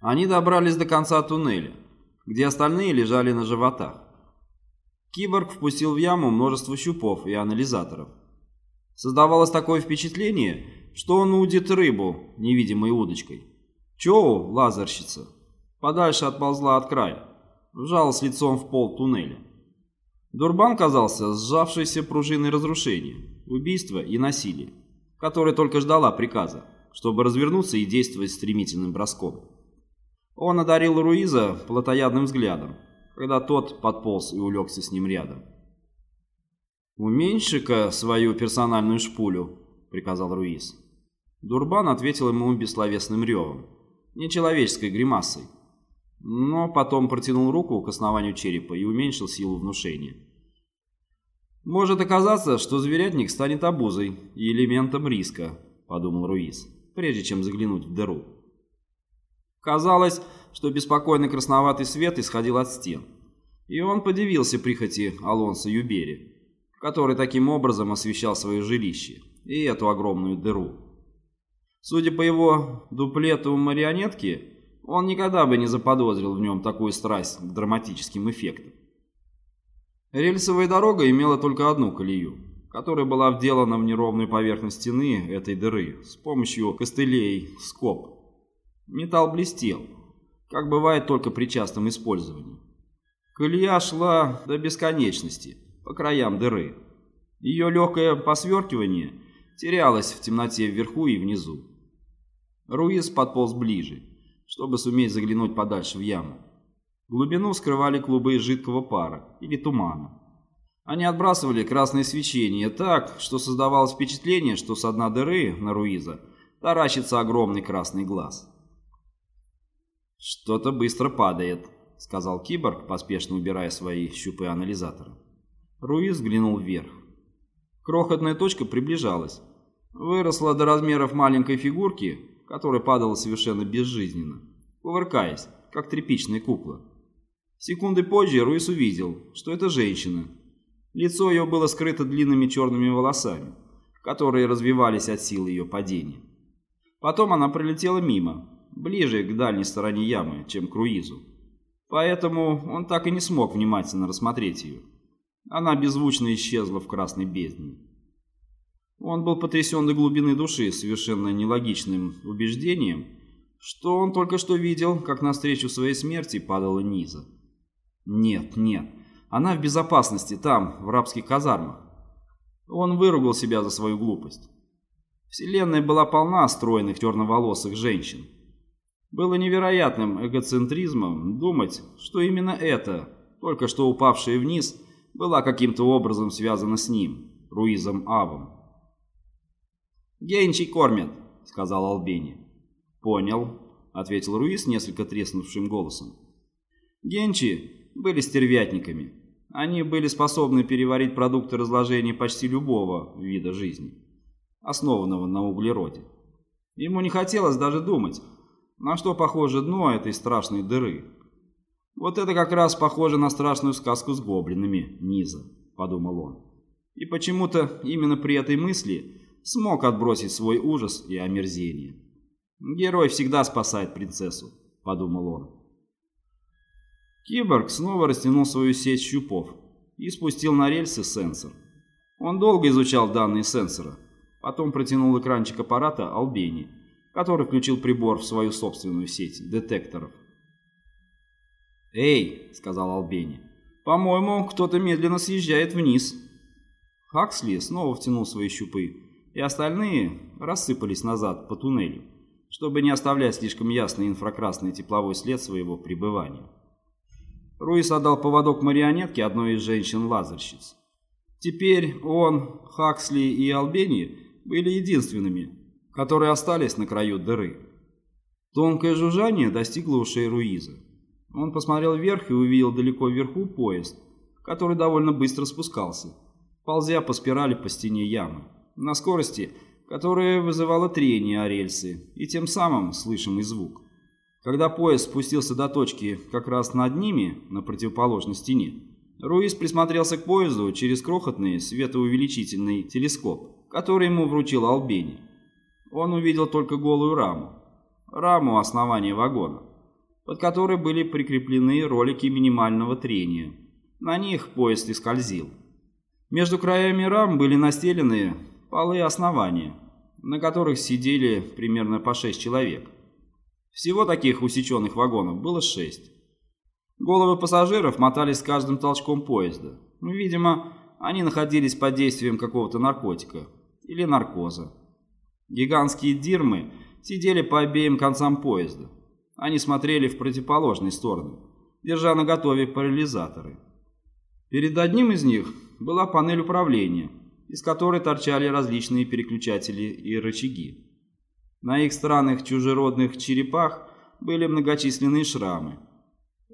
Они добрались до конца туннеля, где остальные лежали на животах. Киборг впустил в яму множество щупов и анализаторов. Создавалось такое впечатление, что он удит рыбу невидимой удочкой. Чоу, лазерщица, подальше отползла от края, вжалась лицом в пол туннеля. Дурбан казался сжавшейся пружиной разрушения, убийства и насилия, которая только ждала приказа, чтобы развернуться и действовать стремительным броском. Он одарил Руиза плотоядным взглядом, когда тот подполз и улегся с ним рядом. «Уменьши-ка свою персональную шпулю», — приказал Руиз. Дурбан ответил ему бессловесным ревом, нечеловеческой гримасой, но потом протянул руку к основанию черепа и уменьшил силу внушения. «Может оказаться, что зверятник станет обузой и элементом риска», — подумал Руиз, прежде чем заглянуть в дыру. Казалось, что беспокойный красноватый свет исходил от стен, и он подивился прихоти Алонса Юбери, который таким образом освещал свое жилище и эту огромную дыру. Судя по его дуплету марионетки, он никогда бы не заподозрил в нем такую страсть к драматическим эффектам. Рельсовая дорога имела только одну колею, которая была вделана в неровную поверхность стены этой дыры с помощью костылей скоб. Металл блестел, как бывает только при частом использовании. Колея шла до бесконечности, по краям дыры. Ее легкое посверкивание терялось в темноте вверху и внизу. Руиз подполз ближе, чтобы суметь заглянуть подальше в яму. Глубину скрывали клубы жидкого пара или тумана. Они отбрасывали красное свечение так, что создавалось впечатление, что с дна дыры на Руиза таращится огромный красный глаз. «Что-то быстро падает», — сказал киборг, поспешно убирая свои щупы анализатора. Руиз взглянул вверх. Крохотная точка приближалась. Выросла до размеров маленькой фигурки, которая падала совершенно безжизненно, кувыркаясь, как тряпичная кукла. Секунды позже Руис увидел, что это женщина. Лицо ее было скрыто длинными черными волосами, которые развивались от силы ее падения. Потом она пролетела мимо, ближе к дальней стороне ямы, чем к Руизу. Поэтому он так и не смог внимательно рассмотреть ее. Она беззвучно исчезла в красной бездне. Он был потрясен до глубины души совершенно нелогичным убеждением, что он только что видел, как навстречу своей смерти падала Низа. Нет, нет, она в безопасности там, в рабских казармах. Он выругал себя за свою глупость. Вселенная была полна стройных черноволосых женщин. Было невероятным эгоцентризмом думать, что именно это, только что упавшая вниз, была каким-то образом связана с ним, Руизом Авом. «Генчи кормят», — сказал Албени. «Понял», — ответил Руиз несколько треснувшим голосом. Генчи были стервятниками. Они были способны переварить продукты разложения почти любого вида жизни, основанного на углероде. Ему не хотелось даже думать, на что похоже дно этой страшной дыры? Вот это как раз похоже на страшную сказку с гоблинами Низа, подумал он. И почему-то именно при этой мысли смог отбросить свой ужас и омерзение. Герой всегда спасает принцессу, подумал он. Киборг снова растянул свою сеть щупов и спустил на рельсы сенсор. Он долго изучал данные сенсора, потом протянул экранчик аппарата Албени который включил прибор в свою собственную сеть детекторов. «Эй!» — сказал Албени. «По-моему, кто-то медленно съезжает вниз». Хаксли снова втянул свои щупы, и остальные рассыпались назад по туннелю, чтобы не оставлять слишком ясный инфракрасный тепловой след своего пребывания. Руис отдал поводок марионетке одной из женщин-лазерщиц. Теперь он, Хаксли и Албени были единственными, которые остались на краю дыры. Тонкое жужжание достигло ушей Руиза. Он посмотрел вверх и увидел далеко вверху поезд, который довольно быстро спускался, ползя по спирали по стене ямы, на скорости, которая вызывала трение о рельсы и тем самым слышимый звук. Когда поезд спустился до точки как раз над ними, на противоположной стене, Руиз присмотрелся к поезду через крохотный светоувеличительный телескоп, который ему вручил Албени. Он увидел только голую раму. Раму основания вагона, под которые были прикреплены ролики минимального трения. На них поезд и скользил. Между краями рам были настелены полы основания, на которых сидели примерно по шесть человек. Всего таких усеченных вагонов было шесть. Головы пассажиров мотались с каждым толчком поезда. Ну, видимо, они находились под действием какого-то наркотика или наркоза. Гигантские дирмы сидели по обеим концам поезда. Они смотрели в противоположные стороны, держа наготове парализаторы. Перед одним из них была панель управления, из которой торчали различные переключатели и рычаги. На их странных чужеродных черепах были многочисленные шрамы.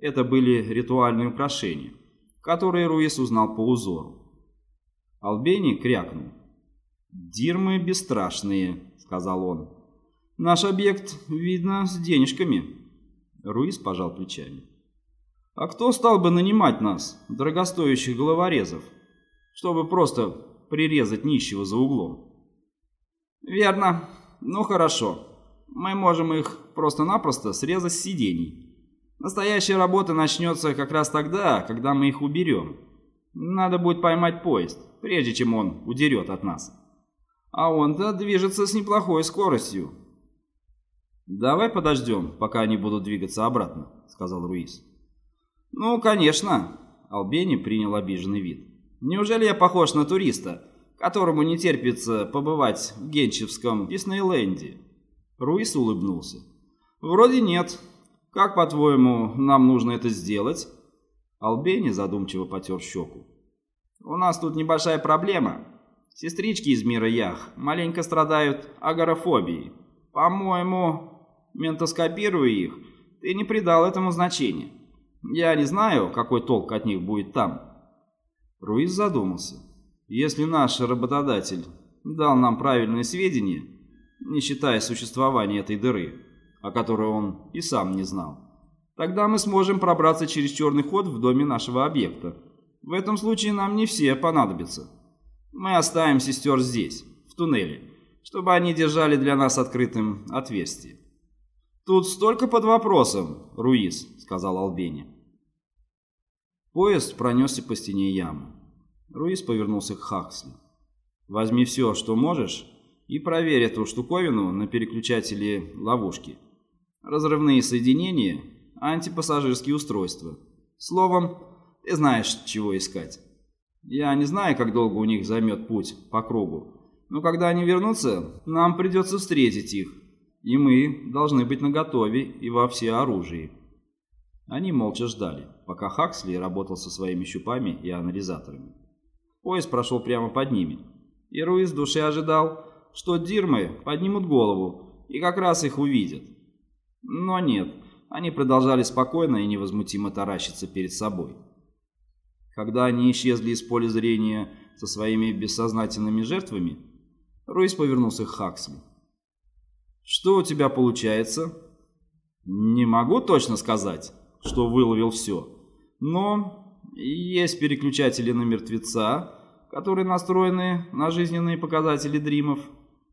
Это были ритуальные украшения, которые Руис узнал по узору. Албени крякнул. «Дирмы бесстрашные», — сказал он. «Наш объект, видно, с денежками». Руис пожал плечами. «А кто стал бы нанимать нас, дорогостоящих головорезов, чтобы просто прирезать нищего за углом?» «Верно. Ну хорошо. Мы можем их просто-напросто срезать с сидений. Настоящая работа начнется как раз тогда, когда мы их уберем. Надо будет поймать поезд, прежде чем он удерет от нас. А он-то движется с неплохой скоростью. «Давай подождем, пока они будут двигаться обратно», — сказал Руис. «Ну, конечно», — Албени принял обиженный вид. «Неужели я похож на туриста, которому не терпится побывать в Генчевском Диснейленде?» Руис улыбнулся. «Вроде нет. Как, по-твоему, нам нужно это сделать?» Албени задумчиво потер щеку. «У нас тут небольшая проблема. Сестрички из мира Ях маленько страдают агорафобией. По-моему, ментоскопируя их, ты не придал этому значения. Я не знаю, какой толк от них будет там». Руиз задумался. «Если наш работодатель дал нам правильные сведения, не считая существования этой дыры, о которой он и сам не знал, Тогда мы сможем пробраться через черный ход в доме нашего объекта. В этом случае нам не все понадобятся. Мы оставим сестер здесь, в туннеле, чтобы они держали для нас открытым отверстие. «Тут столько под вопросом, Руис», — сказал Албени. Поезд пронесся по стене ямы. Руис повернулся к Хаксли. «Возьми все, что можешь, и проверь эту штуковину на переключателе ловушки. Разрывные соединения антипассажирские устройства. Словом, ты знаешь, чего искать. Я не знаю, как долго у них займет путь по кругу, но когда они вернутся, нам придется встретить их, и мы должны быть наготове и во всеоружии. Они молча ждали, пока Хаксли работал со своими щупами и анализаторами. Поезд прошел прямо под ними, и Руис в душе ожидал, что Дирмы поднимут голову и как раз их увидят. Но нет, они продолжали спокойно и невозмутимо таращиться перед собой. Когда они исчезли из поля зрения со своими бессознательными жертвами, Ройс повернулся к Хаксли. «Что у тебя получается?» «Не могу точно сказать, что выловил все, но есть переключатели на мертвеца, которые настроены на жизненные показатели дримов.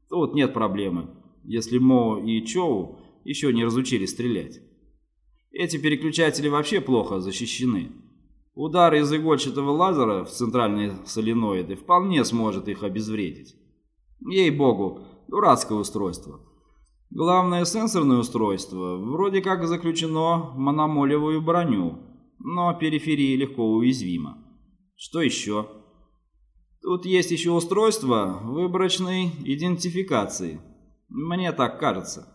Тут нет проблемы, если Мо и Чоу еще не разучились стрелять. Эти переключатели вообще плохо защищены. Удар из игольчатого лазера в центральные соленоиды вполне сможет их обезвредить. Ей-богу, дурацкое устройство. Главное сенсорное устройство вроде как заключено в мономолевую броню, но периферия легко уязвима. Что еще? Тут есть еще устройство выборочной идентификации. Мне так кажется.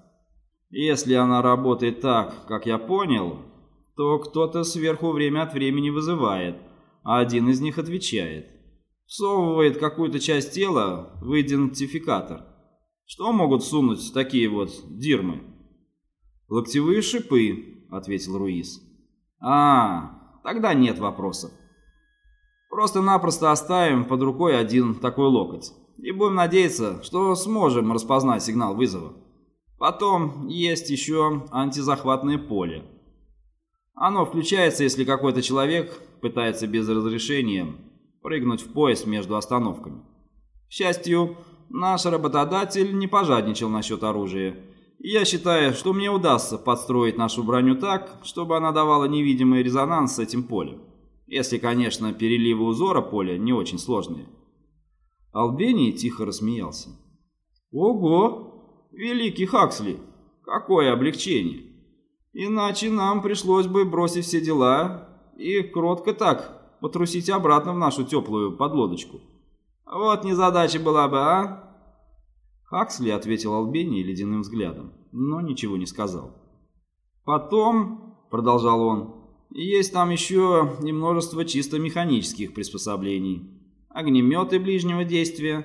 Если она работает так, как я понял, то кто-то сверху время от времени вызывает, а один из них отвечает. Всовывает какую-то часть тела в идентификатор. Что могут сунуть такие вот дирмы? «Локтевые шипы», — ответил Руис. «А, тогда нет вопросов. Просто-напросто оставим под рукой один такой локоть и будем надеяться, что сможем распознать сигнал вызова». Потом есть еще антизахватное поле. Оно включается, если какой-то человек пытается без разрешения прыгнуть в поезд между остановками. К счастью, наш работодатель не пожадничал насчет оружия И я считаю, что мне удастся подстроить нашу броню так, чтобы она давала невидимый резонанс с этим полем. Если, конечно, переливы узора поля не очень сложные. Албений тихо рассмеялся. «Ого! Великий Хаксли! Какое облегчение! Иначе нам пришлось бы бросить все дела и кротко так потрусить обратно в нашу теплую подлодочку. Вот незадача была бы, а?» Хаксли ответил Албений ледяным взглядом, но ничего не сказал. «Потом», — продолжал он, есть там еще и множество чисто механических приспособлений. Огнеметы ближнего действия,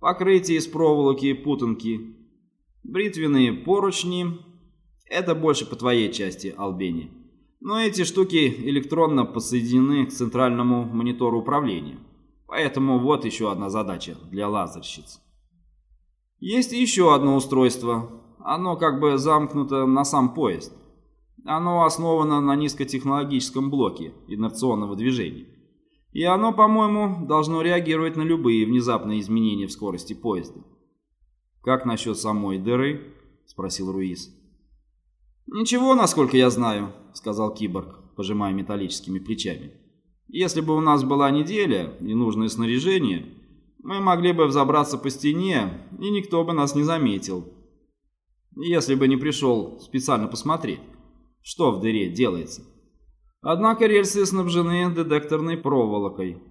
покрытие из проволоки и путанки, бритвенные поручни. Это больше по твоей части, Албени. Но эти штуки электронно подсоединены к центральному монитору управления. Поэтому вот еще одна задача для лазерщиц. Есть еще одно устройство. Оно как бы замкнуто на сам поезд. Оно основано на низкотехнологическом блоке инерционного движения. И оно, по-моему, должно реагировать на любые внезапные изменения в скорости поезда. «Как насчет самой дыры?» – спросил Руис. «Ничего, насколько я знаю», – сказал киборг, пожимая металлическими плечами. «Если бы у нас была неделя и нужное снаряжение, мы могли бы взобраться по стене, и никто бы нас не заметил. Если бы не пришел специально посмотреть» что в дыре делается. Однако рельсы снабжены детекторной проволокой,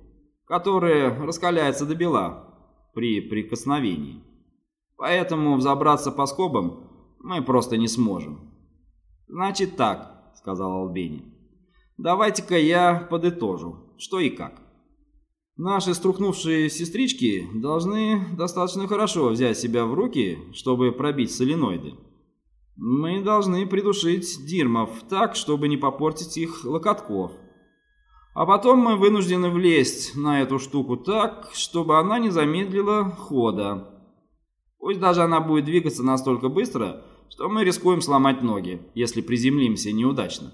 которая раскаляется до бела при прикосновении. Поэтому взобраться по скобам мы просто не сможем. «Значит так», — сказал Албени. «Давайте-ка я подытожу, что и как. Наши струхнувшие сестрички должны достаточно хорошо взять себя в руки, чтобы пробить соленоиды. Мы должны придушить дирмов так, чтобы не попортить их локотков. А потом мы вынуждены влезть на эту штуку так, чтобы она не замедлила хода. Пусть даже она будет двигаться настолько быстро, что мы рискуем сломать ноги, если приземлимся неудачно.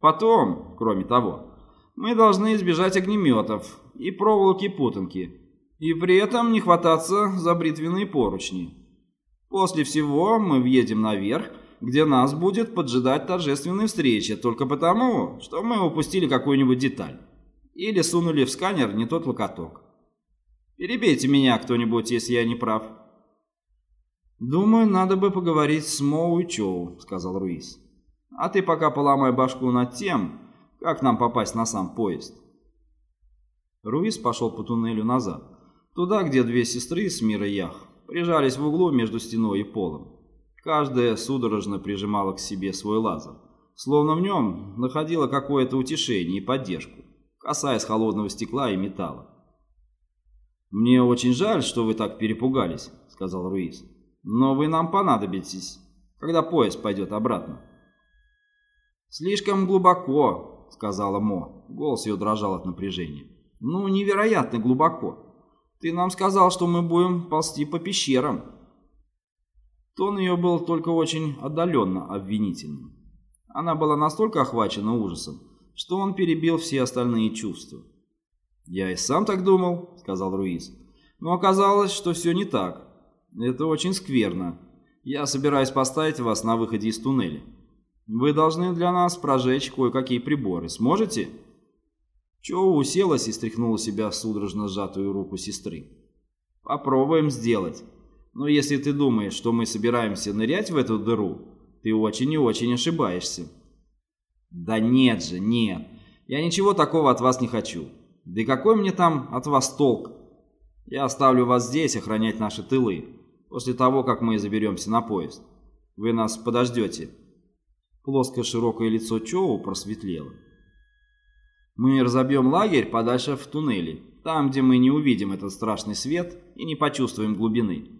Потом, кроме того, мы должны избежать огнеметов и проволоки-путанки, и при этом не хвататься за бритвенные поручни. После всего мы въедем наверх, где нас будет поджидать торжественная встреча, только потому, что мы упустили какую-нибудь деталь. Или сунули в сканер не тот локоток. Перебейте меня кто-нибудь, если я не прав. «Думаю, надо бы поговорить с Моу и Чоу», — сказал Руис. «А ты пока поломай башку над тем, как нам попасть на сам поезд». Руис пошел по туннелю назад, туда, где две сестры с мира Ях прижались в углу между стеной и полом. Каждая судорожно прижимала к себе свой лазер, словно в нем находила какое-то утешение и поддержку, касаясь холодного стекла и металла. «Мне очень жаль, что вы так перепугались», — сказал Руис. «Но вы нам понадобитесь, когда поезд пойдет обратно». «Слишком глубоко», — сказала Мо. Голос ее дрожал от напряжения. «Ну, невероятно глубоко. Ты нам сказал, что мы будем ползти по пещерам». Тон ее был только очень отдаленно обвинительным. Она была настолько охвачена ужасом, что он перебил все остальные чувства. «Я и сам так думал», — сказал Руиз. «Но оказалось, что все не так. Это очень скверно. Я собираюсь поставить вас на выходе из туннеля. Вы должны для нас прожечь кое-какие приборы. Сможете?» Чоу уселась и стряхнула себя судорожно сжатую руку сестры. «Попробуем сделать. Но если ты думаешь, что мы собираемся нырять в эту дыру, ты очень и очень ошибаешься». «Да нет же, нет. Я ничего такого от вас не хочу. Да и какой мне там от вас толк? Я оставлю вас здесь охранять наши тылы, после того, как мы заберемся на поезд. Вы нас подождете». Плоское широкое лицо Чоу просветлело. Мы разобьем лагерь подальше в туннеле, там, где мы не увидим этот страшный свет и не почувствуем глубины.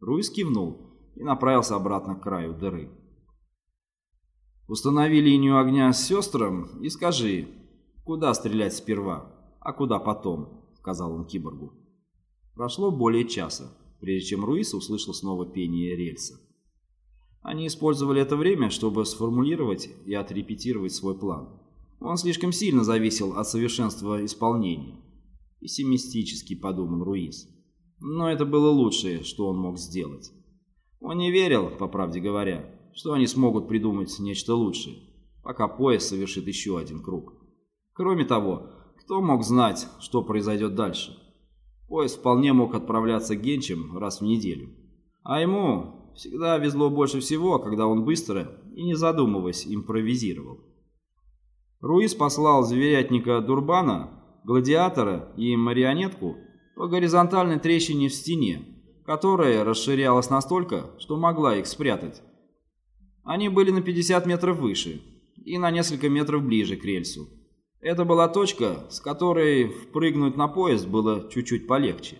Руис кивнул и направился обратно к краю дыры. Установи линию огня с сестрам и скажи, куда стрелять сперва, а куда потом, сказал он киборгу. Прошло более часа, прежде чем Руис услышал снова пение рельса. Они использовали это время, чтобы сформулировать и отрепетировать свой план. Он слишком сильно зависел от совершенства исполнения. Пессимистически подумал Руис. Но это было лучшее, что он мог сделать. Он не верил, по правде говоря, что они смогут придумать нечто лучшее, пока поезд совершит еще один круг. Кроме того, кто мог знать, что произойдет дальше? Поезд вполне мог отправляться Генчем раз в неделю. А ему всегда везло больше всего, когда он быстро и не задумываясь импровизировал. Руис послал зверятника Дурбана, гладиатора и марионетку по горизонтальной трещине в стене, которая расширялась настолько, что могла их спрятать. Они были на 50 метров выше и на несколько метров ближе к рельсу. Это была точка, с которой впрыгнуть на поезд было чуть-чуть полегче.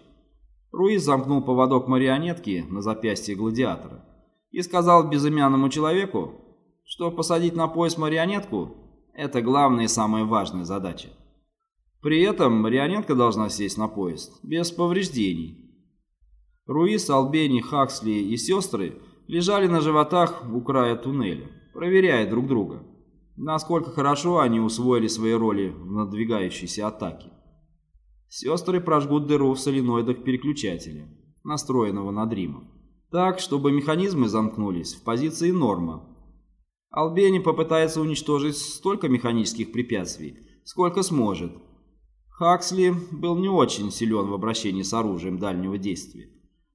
Руис замкнул поводок марионетки на запястье гладиатора и сказал безымянному человеку, что посадить на поезд марионетку это главная и самая важная задача. При этом марионетка должна сесть на поезд без повреждений. Руис, Албени, Хаксли и сестры лежали на животах у края туннеля, проверяя друг друга, насколько хорошо они усвоили свои роли в надвигающейся атаке. Сестры прожгут дыру в соленоидах переключателя, настроенного на дримов, так, чтобы механизмы замкнулись в позиции норма Албени попытается уничтожить столько механических препятствий, сколько сможет. Хаксли был не очень силен в обращении с оружием дальнего действия.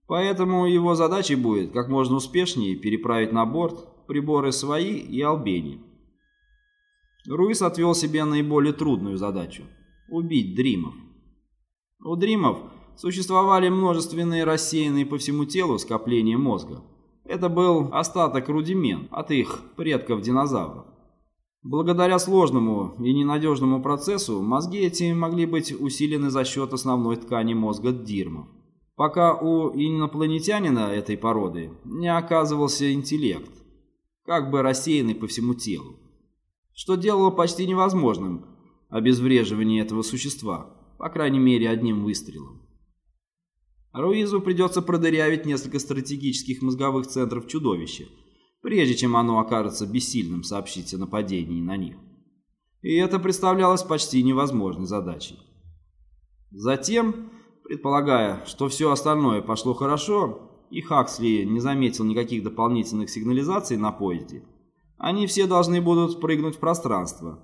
Поэтому его задачей будет как можно успешнее переправить на борт приборы свои и Албени. Руис отвел себе наиболее трудную задачу – убить Дримов. У Дримов существовали множественные рассеянные по всему телу скопления мозга – это был остаток рудимент от их предков-динозавров. Благодаря сложному и ненадежному процессу мозги эти могли быть усилены за счет основной ткани мозга дирмов, пока у инопланетянина этой породы не оказывался интеллект, как бы рассеянный по всему телу, что делало почти невозможным обезвреживание этого существа, по крайней мере одним выстрелом. Руизу придется продырявить несколько стратегических мозговых центров чудовища, прежде чем оно окажется бессильным сообщить о нападении на них. И это представлялось почти невозможной задачей. Затем, предполагая, что все остальное пошло хорошо, и Хаксли не заметил никаких дополнительных сигнализаций на поезде, они все должны будут прыгнуть в пространство,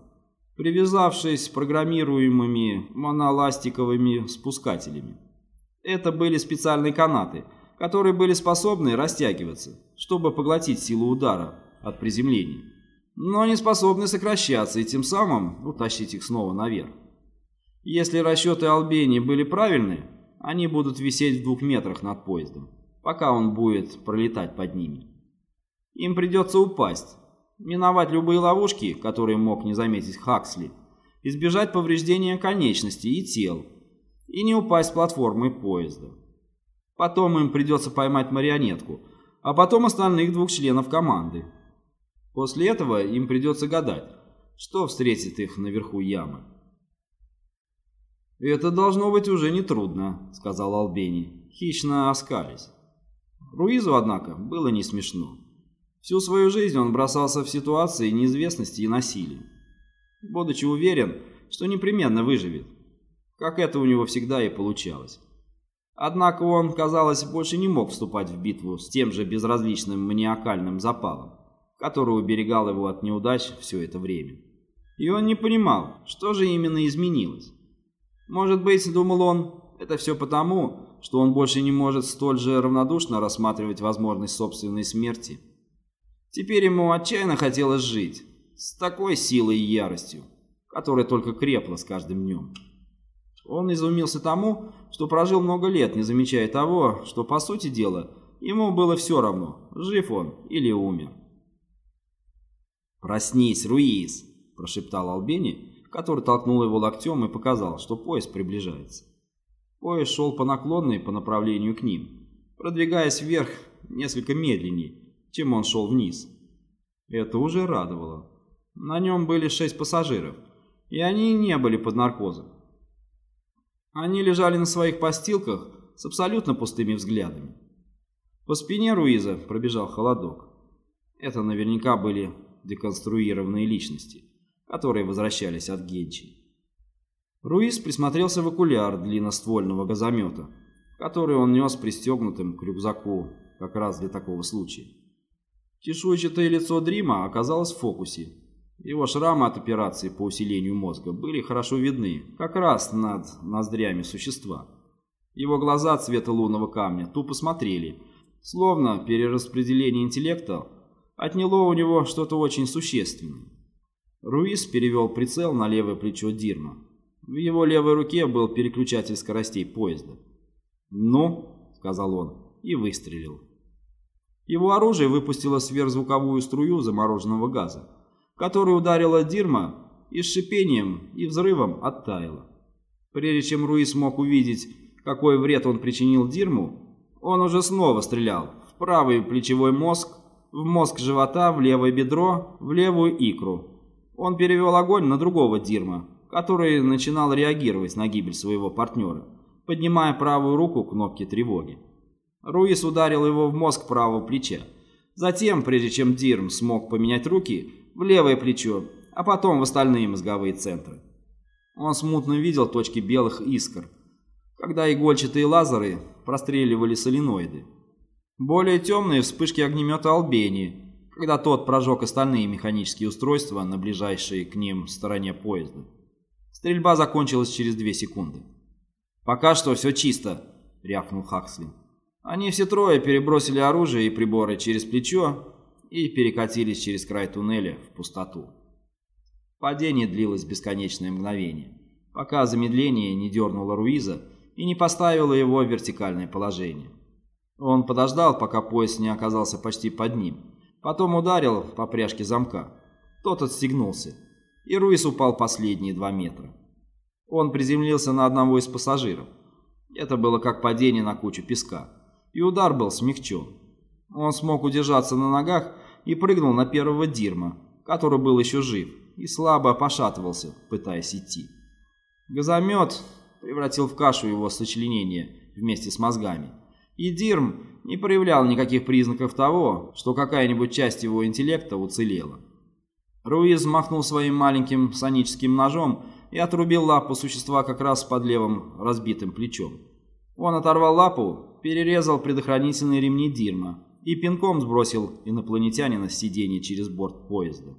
привязавшись программируемыми моноластиковыми спускателями. Это были специальные канаты, которые были способны растягиваться, чтобы поглотить силу удара от приземления, но не способны сокращаться и тем самым утащить их снова наверх. Если расчеты Албени были правильны, они будут висеть в двух метрах над поездом, пока он будет пролетать под ними. Им придется упасть, миновать любые ловушки, которые мог не заметить Хаксли, избежать повреждения конечностей и тел, и не упасть с платформы поезда. Потом им придется поймать марионетку, а потом остальных двух членов команды. После этого им придется гадать, что встретит их наверху ямы. «Это должно быть уже нетрудно», — сказал Албени, хищно оскались. Руизу, однако, было не смешно. Всю свою жизнь он бросался в ситуации неизвестности и насилия, будучи уверен, что непременно выживет как это у него всегда и получалось. Однако он, казалось, больше не мог вступать в битву с тем же безразличным маниакальным запалом, который уберегал его от неудач все это время. И он не понимал, что же именно изменилось. Может быть, думал он, это все потому, что он больше не может столь же равнодушно рассматривать возможность собственной смерти. Теперь ему отчаянно хотелось жить, с такой силой и яростью, которая только крепла с каждым днем. Он изумился тому, что прожил много лет, не замечая того, что, по сути дела, ему было все равно, жив он или умер. «Проснись, Руиз!» – прошептал Албени, который толкнул его локтем и показал, что поезд приближается. Поезд шел по наклонной по направлению к ним, продвигаясь вверх несколько медленнее, чем он шел вниз. Это уже радовало. На нем были шесть пассажиров, и они не были под наркозом. Они лежали на своих постилках с абсолютно пустыми взглядами. По спине Руиза пробежал холодок. Это наверняка были деконструированные личности, которые возвращались от Генчи. Руиз присмотрелся в окуляр длинноствольного газомета, который он нес пристегнутым к рюкзаку как раз для такого случая. Чешуйчатое лицо Дрима оказалось в фокусе. Его шрамы от операции по усилению мозга были хорошо видны, как раз над ноздрями существа. Его глаза цвета лунного камня тупо смотрели, словно перераспределение интеллекта отняло у него что-то очень существенное. Руис перевел прицел на левое плечо Дирма. В его левой руке был переключатель скоростей поезда. «Ну», — сказал он, и выстрелил. Его оружие выпустило сверхзвуковую струю замороженного газа, которая ударила Дирма и с шипением и взрывом оттаяла. Прежде чем Руис мог увидеть, какой вред он причинил Дирму, он уже снова стрелял в правый плечевой мозг, в мозг живота, в левое бедро, в левую икру. Он перевел огонь на другого Дирма, который начинал реагировать на гибель своего партнера, поднимая правую руку к кнопке тревоги. Руис ударил его в мозг правого плеча. Затем, прежде чем Дирм смог поменять руки, в левое плечо, а потом в остальные мозговые центры. Он смутно видел точки белых искр, когда игольчатые лазеры простреливали соленоиды. Более темные вспышки огнемета Албени, когда тот прожег остальные механические устройства на ближайшей к ним стороне поезда. Стрельба закончилась через две секунды. «Пока что все чисто», — рявкнул Хаксли. Они все трое перебросили оружие и приборы через плечо и перекатились через край туннеля в пустоту. Падение длилось бесконечное мгновение, пока замедление не дернуло Руиза и не поставило его в вертикальное положение. Он подождал, пока поезд не оказался почти под ним, потом ударил по пряжке замка. Тот отстегнулся, и Руиз упал последние два метра. Он приземлился на одного из пассажиров. Это было как падение на кучу песка и удар был смягчен. Он смог удержаться на ногах и прыгнул на первого Дирма, который был еще жив, и слабо пошатывался, пытаясь идти. Газомет превратил в кашу его сочленение вместе с мозгами, и Дирм не проявлял никаких признаков того, что какая-нибудь часть его интеллекта уцелела. Руиз махнул своим маленьким соническим ножом и отрубил лапу существа как раз под левым разбитым плечом. Он оторвал лапу перерезал предохранительные ремни Дирма и пинком сбросил инопланетянина с сиденья через борт поезда.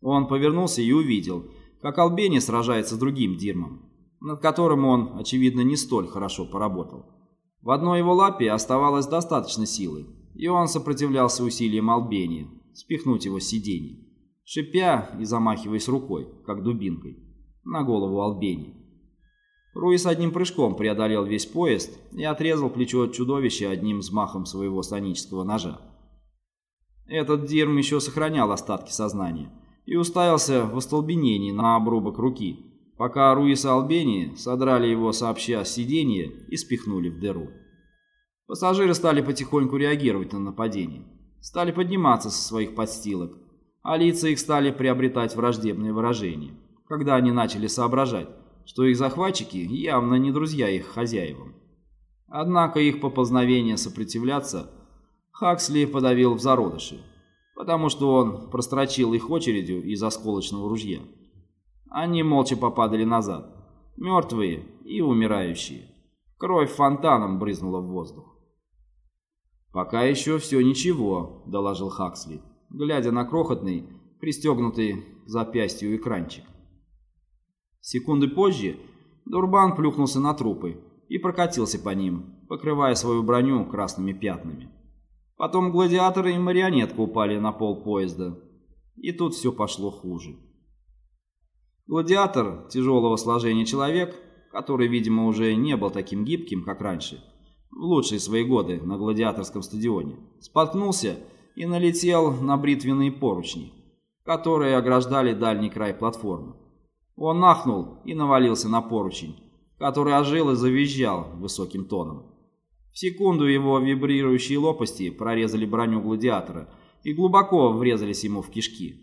Он повернулся и увидел, как Албени сражается с другим Дирмом, над которым он, очевидно, не столь хорошо поработал. В одной его лапе оставалось достаточно силы, и он сопротивлялся усилиям Албени спихнуть его с сиденья, шипя и замахиваясь рукой, как дубинкой, на голову Албени. Руис одним прыжком преодолел весь поезд и отрезал плечо от чудовища одним взмахом своего сонического ножа. Этот Дирм еще сохранял остатки сознания и уставился в остолбенении на обрубок руки, пока Руиса Албени содрали его сообща с сиденья и спихнули в дыру. Пассажиры стали потихоньку реагировать на нападение, стали подниматься со своих подстилок, а лица их стали приобретать враждебные выражения, когда они начали соображать, что их захватчики явно не друзья их хозяевам. Однако их поползновение сопротивляться Хаксли подавил в зародыше, потому что он прострочил их очередью из осколочного ружья. Они молча попадали назад, мертвые и умирающие. Кровь фонтаном брызнула в воздух. «Пока еще все ничего», — доложил Хаксли, глядя на крохотный, пристегнутый к запястью экранчик. Секунды позже Дурбан плюхнулся на трупы и прокатился по ним, покрывая свою броню красными пятнами. Потом гладиаторы и марионетка упали на пол поезда, и тут все пошло хуже. Гладиатор, тяжелого сложения человек, который, видимо, уже не был таким гибким, как раньше, в лучшие свои годы на гладиаторском стадионе, споткнулся и налетел на бритвенные поручни, которые ограждали дальний край платформы. Он нахнул и навалился на поручень, который ожил и завизжал высоким тоном. В секунду его вибрирующие лопасти прорезали броню гладиатора и глубоко врезались ему в кишки.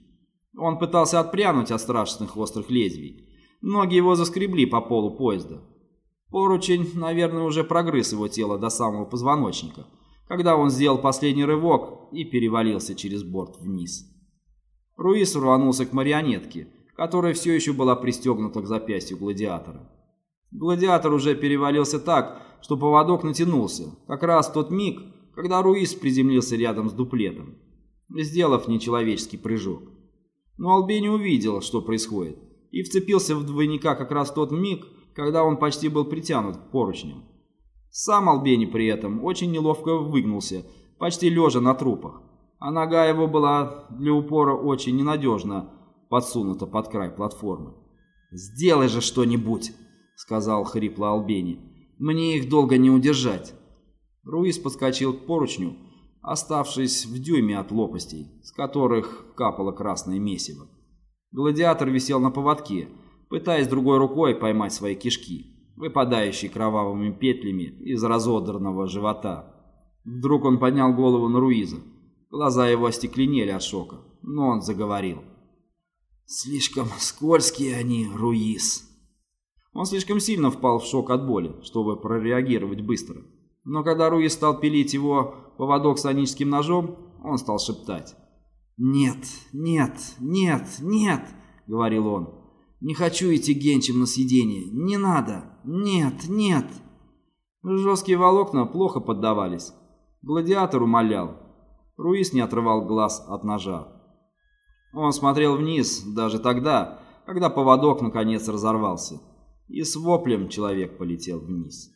Он пытался отпрянуть от страшных острых лезвий. Ноги его заскребли по полу поезда. Поручень, наверное, уже прогрыз его тело до самого позвоночника, когда он сделал последний рывок и перевалился через борт вниз. Руис рванулся к марионетке, которая все еще была пристегнута к запястью гладиатора. Гладиатор уже перевалился так, что поводок натянулся, как раз в тот миг, когда Руис приземлился рядом с дуплетом, сделав нечеловеческий прыжок. Но Албени увидел, что происходит, и вцепился в двойника как раз в тот миг, когда он почти был притянут к поручням. Сам Албени при этом очень неловко выгнулся, почти лежа на трупах, а нога его была для упора очень ненадежно подсунута под край платформы. «Сделай же что-нибудь!» — сказал хрипло Албени. «Мне их долго не удержать». Руис подскочил к поручню, оставшись в дюйме от лопастей, с которых капало красное месиво. Гладиатор висел на поводке, пытаясь другой рукой поймать свои кишки, выпадающие кровавыми петлями из разодранного живота. Вдруг он поднял голову на Руиза. Глаза его остекленели от шока, но он заговорил. «Слишком скользкие они, Руиз». Он слишком сильно впал в шок от боли, чтобы прореагировать быстро. Но когда Руи стал пилить его поводок с аническим ножом, он стал шептать. «Нет, нет, нет, нет!» — говорил он. «Не хочу идти генчем на съедение. Не надо! Нет, нет!» Жесткие волокна плохо поддавались. Гладиатор умолял. Руис не отрывал глаз от ножа. Он смотрел вниз даже тогда, когда поводок наконец разорвался и с воплем человек полетел вниз.